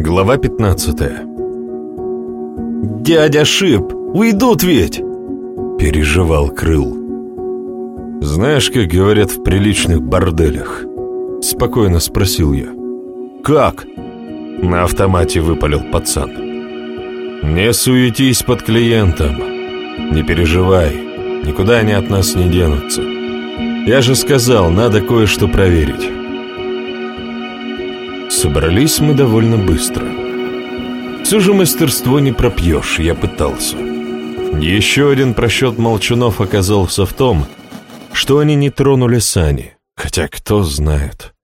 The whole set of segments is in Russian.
Глава 15 «Дядя Шип, уйдут ведь!» — переживал Крыл. «Знаешь, как говорят в приличных борделях?» — спокойно спросил я. «Как?» — на автомате выпалил пацан. «Не суетись под клиентом. Не переживай, никуда они от нас не денутся. Я же сказал, надо кое-что проверить». Собрались мы довольно быстро. Все же мастерство не пропьешь, я пытался. Еще один просчет молчунов оказался в том, что они не тронули сани, хотя кто знает.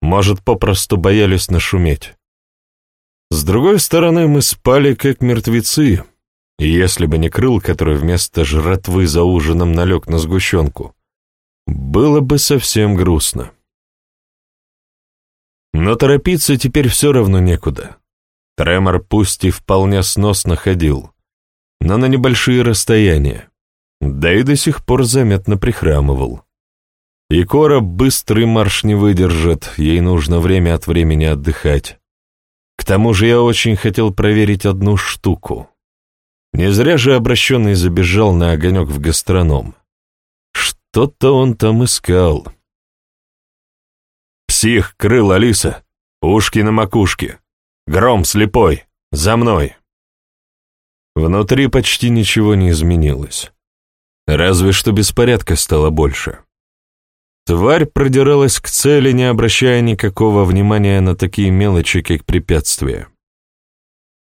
Может, попросту боялись нашуметь. С другой стороны, мы спали как мертвецы, и если бы не крыл, который вместо жратвы за ужином налег на сгущенку, было бы совсем грустно. Но торопиться теперь все равно некуда. Тремор пусть и вполне сносно ходил, но на небольшие расстояния, да и до сих пор заметно прихрамывал. И Кора быстрый марш не выдержит, ей нужно время от времени отдыхать. К тому же я очень хотел проверить одну штуку. Не зря же обращенный забежал на огонек в гастроном. Что-то он там искал. «Псих, крыл, Алиса! Ушки на макушке! Гром слепой! За мной!» Внутри почти ничего не изменилось. Разве что беспорядка стало больше. Тварь продиралась к цели, не обращая никакого внимания на такие мелочи, как препятствия.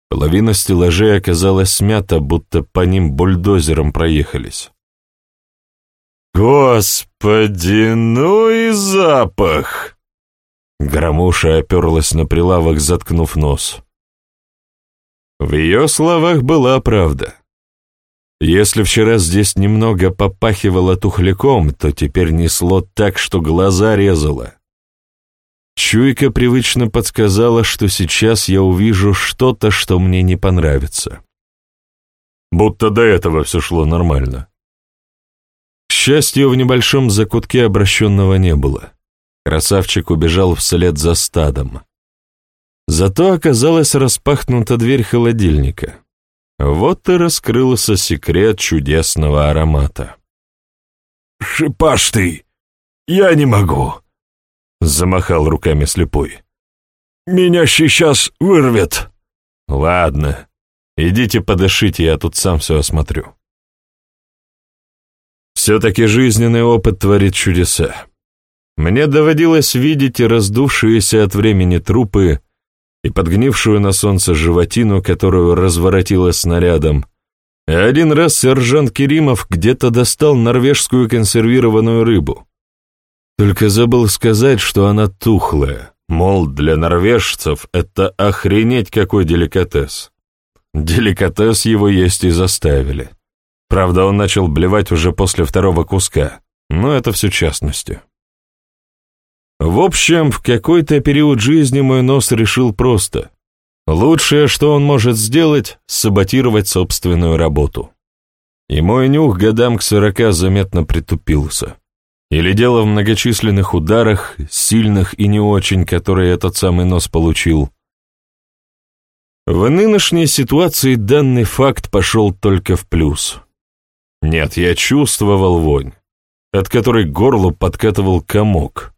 Половина стеллажей оказалась смята, будто по ним бульдозером проехались. «Господи, ну и запах!» Громуша оперлась на прилавок, заткнув нос. В ее словах была правда. Если вчера здесь немного попахивало тухляком, то теперь несло так, что глаза резало. Чуйка привычно подсказала, что сейчас я увижу что-то, что мне не понравится. Будто до этого все шло нормально. К счастью, в небольшом закутке обращенного не было. Красавчик убежал вслед за стадом. Зато оказалась распахнута дверь холодильника. Вот и раскрылся секрет чудесного аромата. «Шипаш ты! Я не могу!» — замахал руками слепой. «Меня сейчас вырвет!» «Ладно, идите подышите, я тут сам все осмотрю». Все-таки жизненный опыт творит чудеса. Мне доводилось видеть и раздувшиеся от времени трупы, и подгнившую на солнце животину, которую разворотило снарядом. И один раз сержант Керимов где-то достал норвежскую консервированную рыбу. Только забыл сказать, что она тухлая, мол, для норвежцев это охренеть какой деликатес. Деликатес его есть и заставили. Правда, он начал блевать уже после второго куска, но это все частности. В общем, в какой-то период жизни мой нос решил просто. Лучшее, что он может сделать, саботировать собственную работу. И мой нюх годам к сорока заметно притупился. Или дело в многочисленных ударах, сильных и не очень, которые этот самый нос получил. В нынешней ситуации данный факт пошел только в плюс. Нет, я чувствовал вонь, от которой горлу подкатывал комок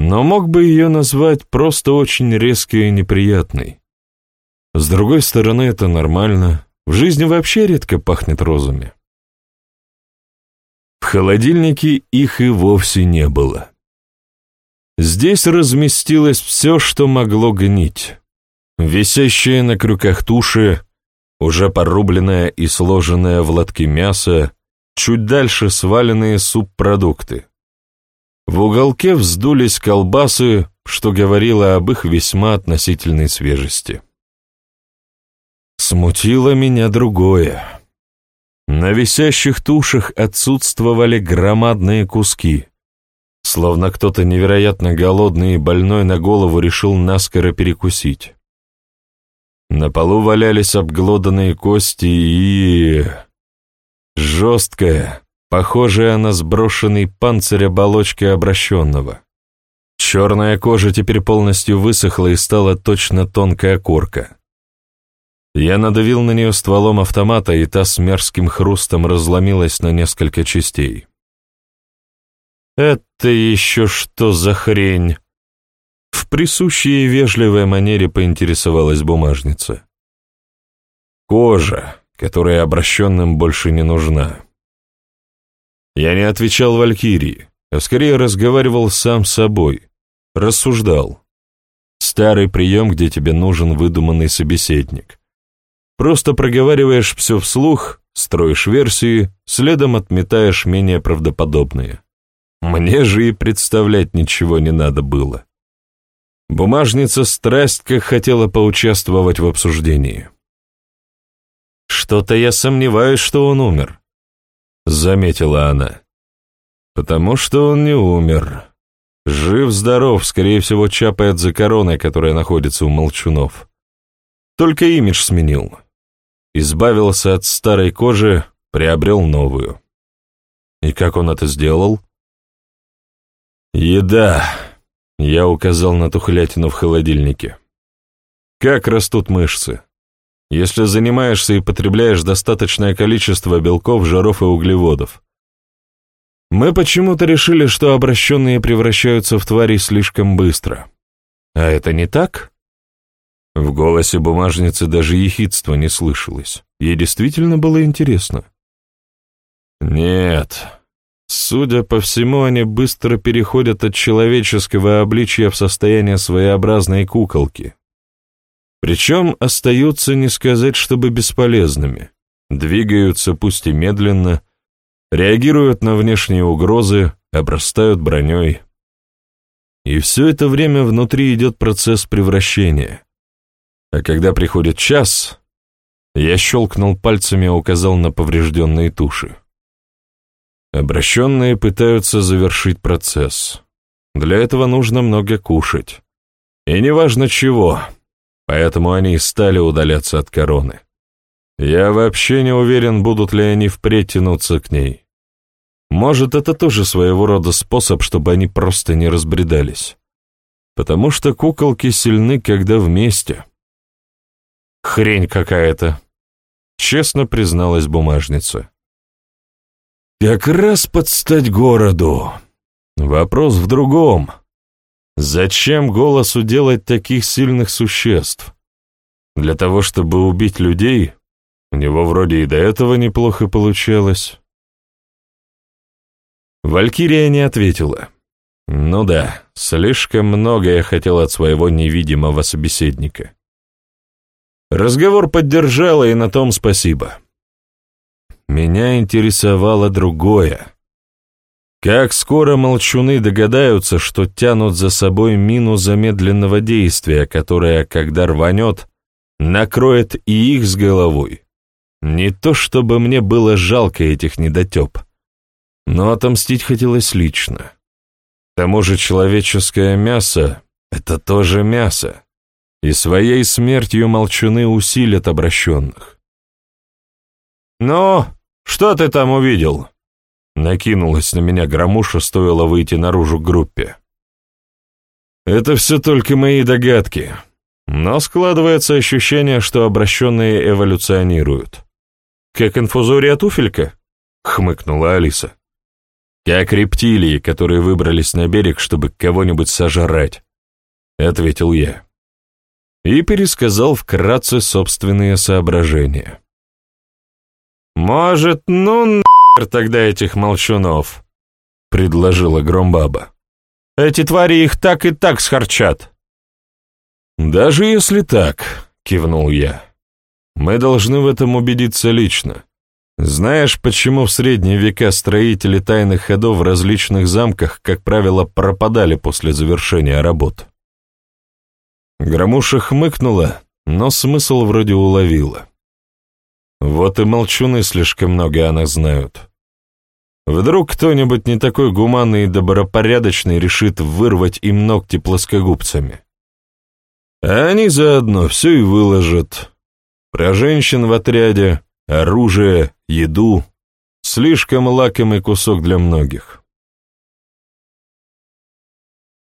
но мог бы ее назвать просто очень резкой и неприятной. С другой стороны, это нормально. В жизни вообще редко пахнет розами. В холодильнике их и вовсе не было. Здесь разместилось все, что могло гнить. Висящие на крюках туши, уже порубленное и сложенное в лотки мясо, чуть дальше сваленные субпродукты. В уголке вздулись колбасы, что говорило об их весьма относительной свежести. Смутило меня другое. На висящих тушах отсутствовали громадные куски, словно кто-то невероятно голодный и больной на голову решил наскоро перекусить. На полу валялись обглоданные кости и... жесткая, похожая на сброшенный панцирь оболочки обращенного. Черная кожа теперь полностью высохла и стала точно тонкая корка. Я надавил на нее стволом автомата, и та с мерзким хрустом разломилась на несколько частей. «Это еще что за хрень?» В присущей и вежливой манере поинтересовалась бумажница. «Кожа, которая обращенным больше не нужна». Я не отвечал Валькирии, а скорее разговаривал сам с собой, рассуждал. Старый прием, где тебе нужен выдуманный собеседник. Просто проговариваешь все вслух, строишь версии, следом отметаешь менее правдоподобные. Мне же и представлять ничего не надо было. Бумажница страсть как хотела поучаствовать в обсуждении. «Что-то я сомневаюсь, что он умер», — заметила она. «Потому что он не умер. Жив-здоров, скорее всего, чапает за короной, которая находится у молчунов. Только имидж сменил избавился от старой кожи, приобрел новую. И как он это сделал? «Еда», — я указал на тухлятину в холодильнике. «Как растут мышцы? Если занимаешься и потребляешь достаточное количество белков, жиров и углеводов. Мы почему-то решили, что обращенные превращаются в твари слишком быстро. А это не так?» В голосе бумажницы даже ехидства не слышалось. Ей действительно было интересно. «Нет. Судя по всему, они быстро переходят от человеческого обличия в состояние своеобразной куколки. Причем остаются не сказать, чтобы бесполезными. Двигаются, пусть и медленно, реагируют на внешние угрозы, обрастают броней. И все это время внутри идет процесс превращения» А когда приходит час, я щелкнул пальцами и указал на поврежденные туши. Обращенные пытаются завершить процесс. Для этого нужно много кушать. И неважно чего, поэтому они и стали удаляться от короны. Я вообще не уверен, будут ли они впредь тянуться к ней. Может, это тоже своего рода способ, чтобы они просто не разбредались. Потому что куколки сильны, когда вместе. Хрень какая-то, честно призналась бумажница. Как раз под стать городу. Вопрос в другом. Зачем голосу делать таких сильных существ? Для того, чтобы убить людей? У него вроде и до этого неплохо получалось. Валькирия не ответила. Ну да, слишком много я хотел от своего невидимого собеседника. Разговор поддержала, и на том спасибо. Меня интересовало другое. Как скоро молчуны догадаются, что тянут за собой мину замедленного действия, которая, когда рванет, накроет и их с головой. Не то чтобы мне было жалко этих недотеп, но отомстить хотелось лично. К тому же человеческое мясо — это тоже мясо и своей смертью молчуны усилят обращенных. «Ну, что ты там увидел?» Накинулась на меня громуша, стоило выйти наружу к группе. «Это все только мои догадки, но складывается ощущение, что обращенные эволюционируют. Как инфузория туфелька?» — хмыкнула Алиса. «Как рептилии, которые выбрались на берег, чтобы кого-нибудь сожрать», — ответил я и пересказал вкратце собственные соображения. «Может, ну нахер тогда этих молчунов?» — предложила Громбаба. «Эти твари их так и так схарчат». «Даже если так», — кивнул я, — «мы должны в этом убедиться лично. Знаешь, почему в средние века строители тайных ходов в различных замках, как правило, пропадали после завершения работ?» Громуша хмыкнула, но смысл вроде уловила. Вот и молчуны слишком много о нас знают. Вдруг кто-нибудь не такой гуманный и добропорядочный решит вырвать им ногти плоскогубцами. А они заодно все и выложат. Про женщин в отряде, оружие, еду. Слишком лакомый кусок для многих.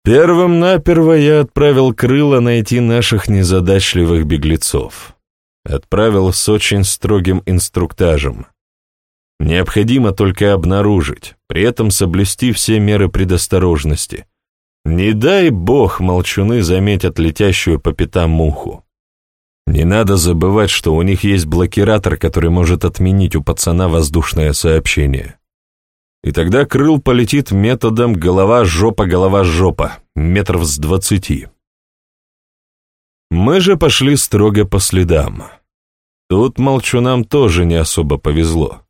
Первым-наперво я отправил крыло найти наших незадачливых беглецов. Отправил с очень строгим инструктажем. Необходимо только обнаружить, при этом соблюсти все меры предосторожности. Не дай бог молчуны заметят летящую по пятам муху. Не надо забывать, что у них есть блокиратор, который может отменить у пацана воздушное сообщение. И тогда крыл полетит методом голова-жопа-голова-жопа, метров с двадцати. Мы же пошли строго по следам. Тут молчунам тоже не особо повезло.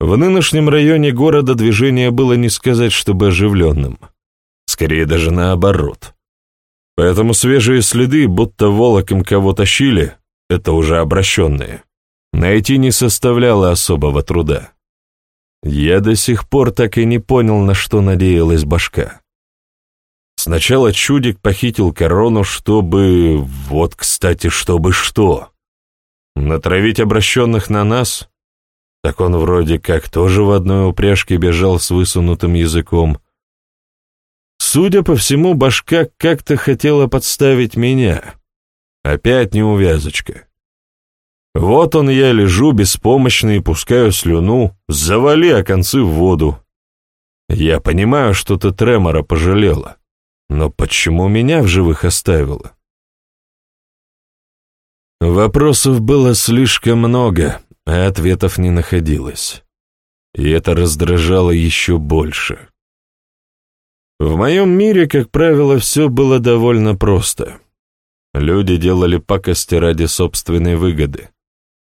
В нынешнем районе города движение было не сказать, чтобы оживленным. Скорее даже наоборот. Поэтому свежие следы, будто волоком кого тащили, это уже обращенные, найти не составляло особого труда. Я до сих пор так и не понял, на что надеялась башка. Сначала чудик похитил корону, чтобы... Вот, кстати, чтобы что? Натравить обращенных на нас? Так он вроде как тоже в одной упряжке бежал с высунутым языком. Судя по всему, башка как-то хотела подставить меня. Опять неувязочка. Вот он я лежу беспомощный пускаю слюну, завали о концы в воду. Я понимаю, что ты Тремора пожалела, но почему меня в живых оставила? Вопросов было слишком много, а ответов не находилось. И это раздражало еще больше. В моем мире, как правило, все было довольно просто. Люди делали пакости ради собственной выгоды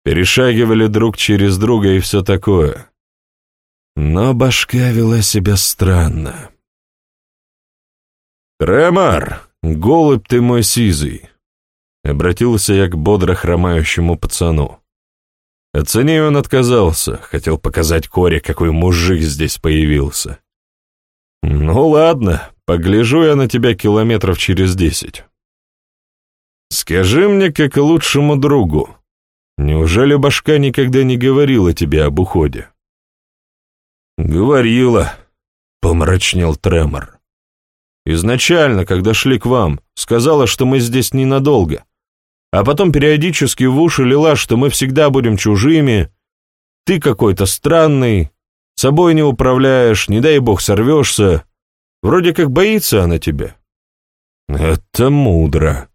перешагивали друг через друга и все такое. Но башка вела себя странно. «Тремор, голубь ты мой сизый!» Обратился я к бодро хромающему пацану. Оцени он отказался, хотел показать Коре, какой мужик здесь появился. «Ну ладно, погляжу я на тебя километров через десять. Скажи мне, как лучшему другу, Неужели башка никогда не говорила тебе об уходе? Говорила, помрачнел Тремор. Изначально, когда шли к вам, сказала, что мы здесь ненадолго, а потом периодически в уши лила, что мы всегда будем чужими, ты какой-то странный, собой не управляешь, не дай бог сорвешься, вроде как боится она тебя. Это мудро.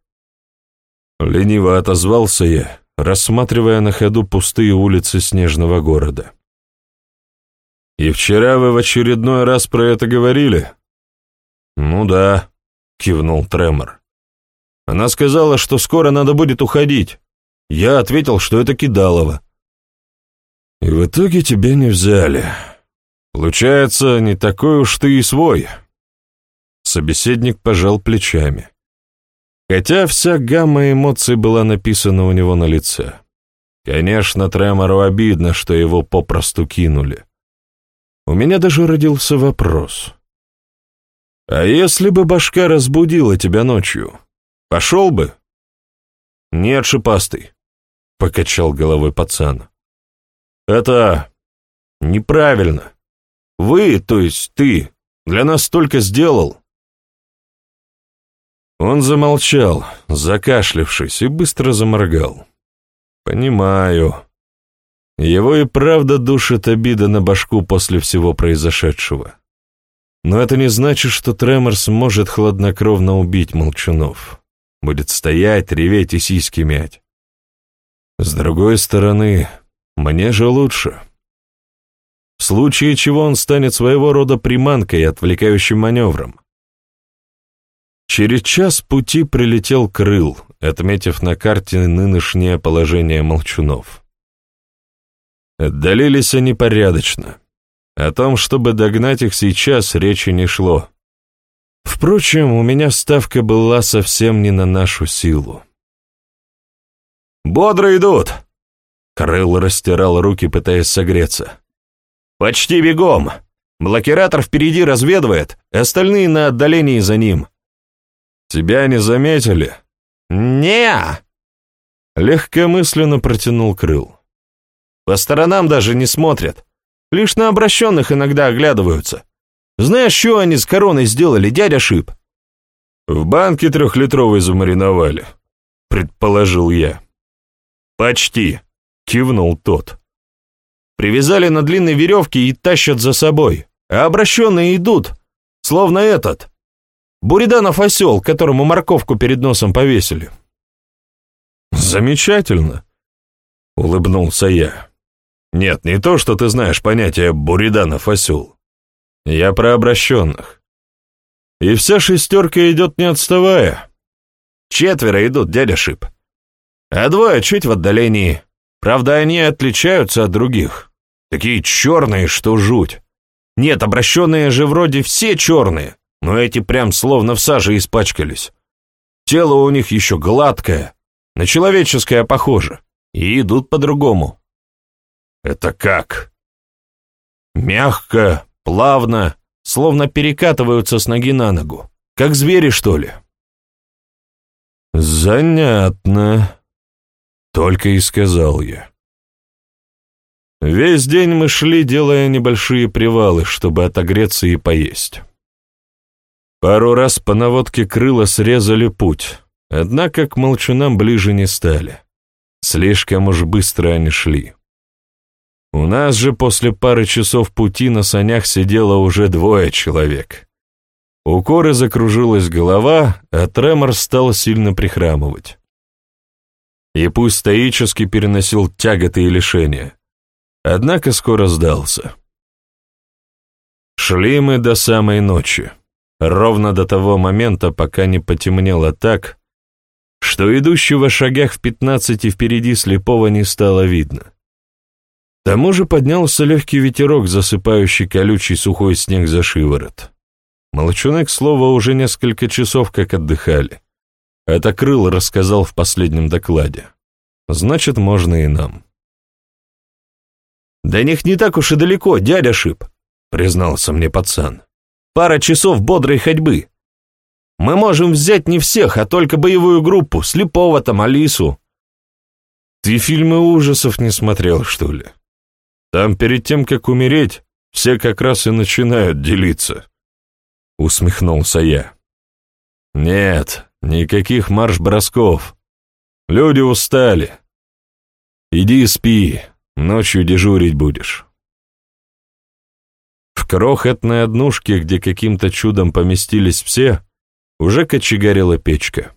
Лениво отозвался я рассматривая на ходу пустые улицы снежного города. «И вчера вы в очередной раз про это говорили?» «Ну да», — кивнул Тремор. «Она сказала, что скоро надо будет уходить. Я ответил, что это Кидалова». «И в итоге тебя не взяли. Получается, не такой уж ты и свой». Собеседник пожал плечами. Хотя вся гамма эмоций была написана у него на лице. Конечно, Тремору обидно, что его попросту кинули. У меня даже родился вопрос. «А если бы башка разбудила тебя ночью, пошел бы?» «Нет, шипастый», — покачал головой пацан. «Это неправильно. Вы, то есть ты, для нас столько сделал, он замолчал, закашлявшись, и быстро заморгал. «Понимаю. Его и правда душит обида на башку после всего произошедшего. Но это не значит, что Тремор сможет хладнокровно убить Молчунов. Будет стоять, реветь и сиськи мять. С другой стороны, мне же лучше. В случае чего он станет своего рода приманкой и отвлекающим маневром. Через час пути прилетел Крыл, отметив на карте нынешнее положение молчунов. Отдалились они порядочно. О том, чтобы догнать их сейчас, речи не шло. Впрочем, у меня ставка была совсем не на нашу силу. «Бодро идут!» Крыл растирал руки, пытаясь согреться. «Почти бегом! Блокиратор впереди разведывает, остальные на отдалении за ним. Тебя не заметили?» «Не!» Легкомысленно протянул крыл. «По сторонам даже не смотрят. Лишь на обращенных иногда оглядываются. Знаешь, что они с короной сделали, дядя Шип?» В банке трехлитровой замариновали, предположил я. Почти, кивнул тот. Привязали на длинной веревке и тащат за собой, а обращенные идут, словно этот. Буриданов осел, которому морковку перед носом повесили. Замечательно, улыбнулся я. Нет, не то, что ты знаешь понятие «буриданов осел». Я про обращенных. И вся шестерка идет не отставая. Четверо идут, дядя Шип. А двое чуть в отдалении. Правда, они отличаются от других. Такие черные, что жуть. Нет, обращенные же вроде все черные, но эти прям словно в саже испачкались. Тело у них еще гладкое, на человеческое похоже, и идут по-другому. Это как? Мягко, плавно, словно перекатываются с ноги на ногу. Как звери, что ли? Занятно, только и сказал я. Весь день мы шли, делая небольшие привалы, чтобы отогреться и поесть. Пару раз по наводке крыла срезали путь, однако к молчунам ближе не стали. Слишком уж быстро они шли. У нас же после пары часов пути на санях сидело уже двое человек. У Коры закружилась голова, а тремор стал сильно прихрамывать. И пусть стоически переносил тяготы и лишения, однако скоро сдался. Шли мы до самой ночи, ровно до того момента, пока не потемнело так, что идущего шагах в пятнадцати впереди слепого не стало видно тому же поднялся легкий ветерок, засыпающий колючий сухой снег за шиворот. Молчуны, к слову, уже несколько часов как отдыхали. Это Крыл рассказал в последнем докладе. Значит, можно и нам. «До них не так уж и далеко, дядя Шип», — признался мне пацан. «Пара часов бодрой ходьбы. Мы можем взять не всех, а только боевую группу, слепого там, Алису». «Ты фильмы ужасов не смотрел, что ли?» Там перед тем, как умереть, все как раз и начинают делиться. Усмехнулся я. Нет, никаких марш-бросков. Люди устали. Иди спи, ночью дежурить будешь. В крохотной однушке, где каким-то чудом поместились все, уже кочегарила печка.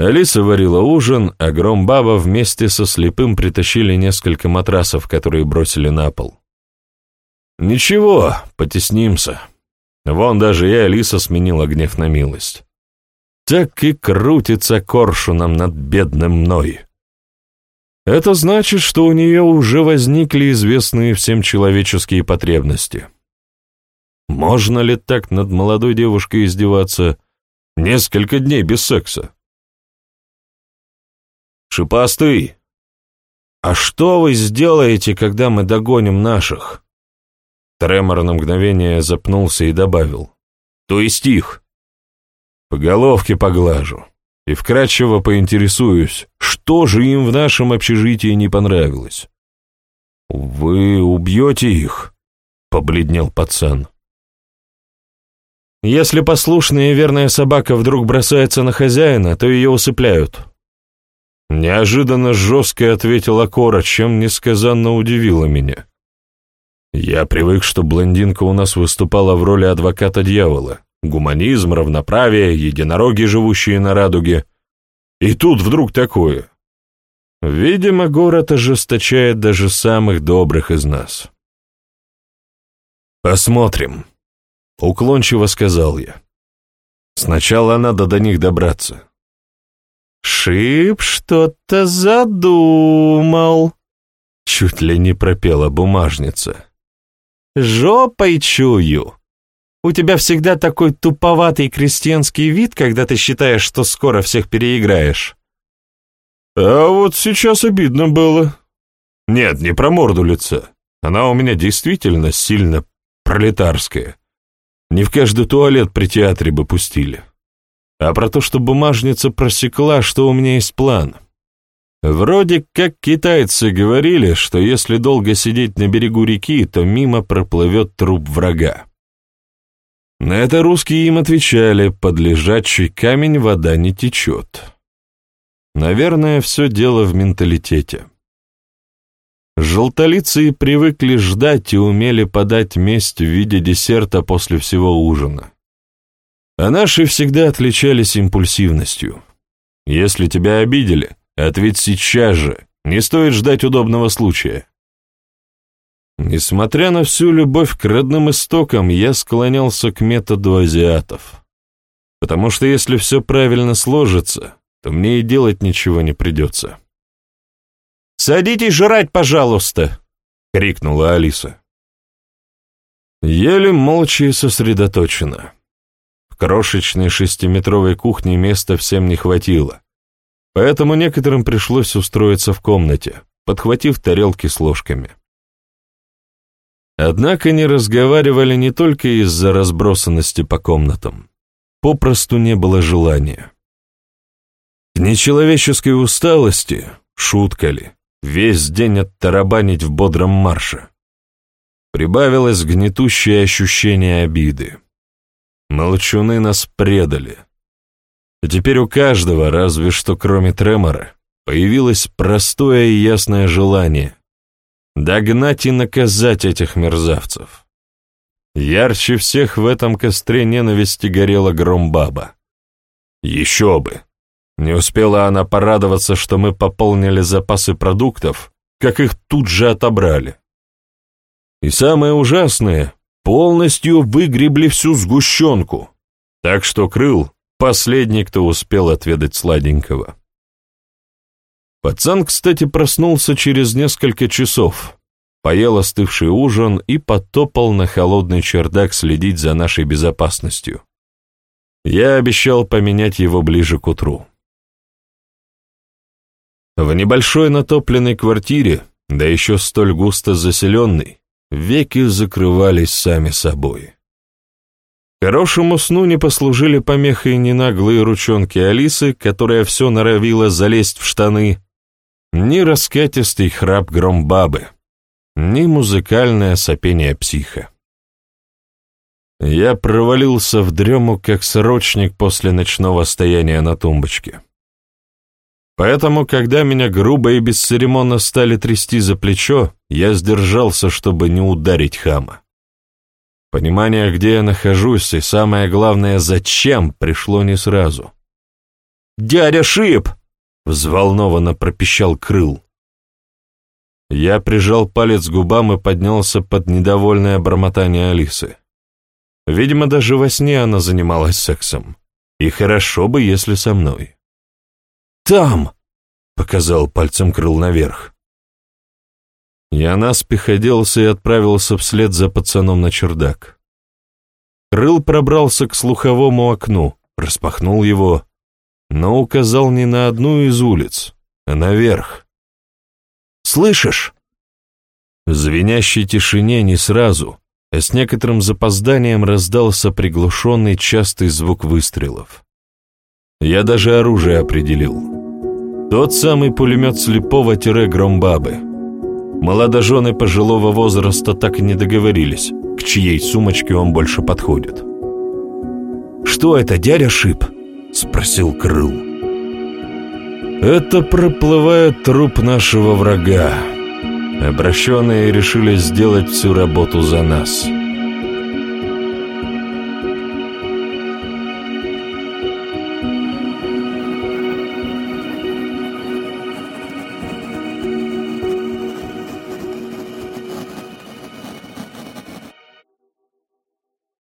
Алиса варила ужин, а Громбаба вместе со слепым притащили несколько матрасов, которые бросили на пол. «Ничего, потеснимся. Вон даже и Алиса сменила гнев на милость. Так и крутится коршуном над бедным мной. Это значит, что у нее уже возникли известные всем человеческие потребности. Можно ли так над молодой девушкой издеваться несколько дней без секса? «Шипастый, а что вы сделаете, когда мы догоним наших?» Тремор на мгновение запнулся и добавил. «То есть их?» «По головке поглажу и вкратчиво поинтересуюсь, что же им в нашем общежитии не понравилось?» «Вы убьете их?» — побледнел пацан. «Если послушная и верная собака вдруг бросается на хозяина, то ее усыпляют», Неожиданно жестко ответила Кора, чем несказанно удивила меня. Я привык, что блондинка у нас выступала в роли адвоката дьявола. Гуманизм, равноправие, единороги, живущие на радуге. И тут вдруг такое. Видимо, город ожесточает даже самых добрых из нас. «Посмотрим», — уклончиво сказал я. «Сначала надо до них добраться. Шип что-то задумал. Чуть ли не пропела бумажница. Жопой чую. У тебя всегда такой туповатый крестьянский вид, когда ты считаешь, что скоро всех переиграешь. А вот сейчас обидно было. Нет, не про морду лица. Она у меня действительно сильно пролетарская. Не в каждый туалет при театре бы пустили а про то, что бумажница просекла, что у меня есть план. Вроде как китайцы говорили, что если долго сидеть на берегу реки, то мимо проплывет труп врага. На это русские им отвечали, под лежачий камень вода не течет. Наверное, все дело в менталитете. Желтолицые привыкли ждать и умели подать месть в виде десерта после всего ужина. А наши всегда отличались импульсивностью. Если тебя обидели, ответь сейчас же, не стоит ждать удобного случая. Несмотря на всю любовь к родным истокам, я склонялся к методу азиатов. Потому что если все правильно сложится, то мне и делать ничего не придется. «Садитесь жрать, пожалуйста!» — крикнула Алиса. Ели молча и сосредоточенно. Крошечной шестиметровой кухне места всем не хватило, поэтому некоторым пришлось устроиться в комнате, подхватив тарелки с ложками. Однако не разговаривали не только из-за разбросанности по комнатам. Попросту не было желания. К нечеловеческой усталости, шутка ли, весь день оттарабанить в бодром марше. Прибавилось гнетущее ощущение обиды. Молчуны нас предали. И теперь у каждого, разве что кроме тремора, появилось простое и ясное желание догнать и наказать этих мерзавцев. Ярче всех в этом костре ненависти горела Громбаба. Еще бы! Не успела она порадоваться, что мы пополнили запасы продуктов, как их тут же отобрали. И самое ужасное, полностью выгребли всю сгущенку, так что Крыл — последний, кто успел отведать сладенького. Пацан, кстати, проснулся через несколько часов, поел остывший ужин и потопал на холодный чердак следить за нашей безопасностью. Я обещал поменять его ближе к утру. В небольшой натопленной квартире, да еще столь густо заселенной, веки закрывались сами собой. Хорошему сну не послужили помехой ни наглые ручонки Алисы, которая все норовила залезть в штаны, ни раскатистый храп громбабы, ни музыкальное сопение психа. Я провалился в дрему, как сорочник после ночного стояния на тумбочке. Поэтому, когда меня грубо и бесцеремонно стали трясти за плечо, я сдержался, чтобы не ударить хама. Понимание, где я нахожусь, и самое главное, зачем, пришло не сразу. «Дядя Шип!» — взволнованно пропищал Крыл. Я прижал палец к губам и поднялся под недовольное бормотание Алисы. Видимо, даже во сне она занималась сексом. И хорошо бы, если со мной. Там!» — показал пальцем крыл наверх. Я наспех оделся и отправился вслед за пацаном на чердак. Крыл пробрался к слуховому окну, распахнул его, но указал не на одну из улиц, а наверх. «Слышишь?» В звенящей тишине не сразу, а с некоторым запозданием раздался приглушенный частый звук выстрелов. Я даже оружие определил. Тот самый пулемет слепого-громбабы. Молодожены пожилого возраста так и не договорились, к чьей сумочке он больше подходит. «Что это, дядя Шип?» — спросил Крыл. «Это проплывает труп нашего врага. Обращенные решили сделать всю работу за нас».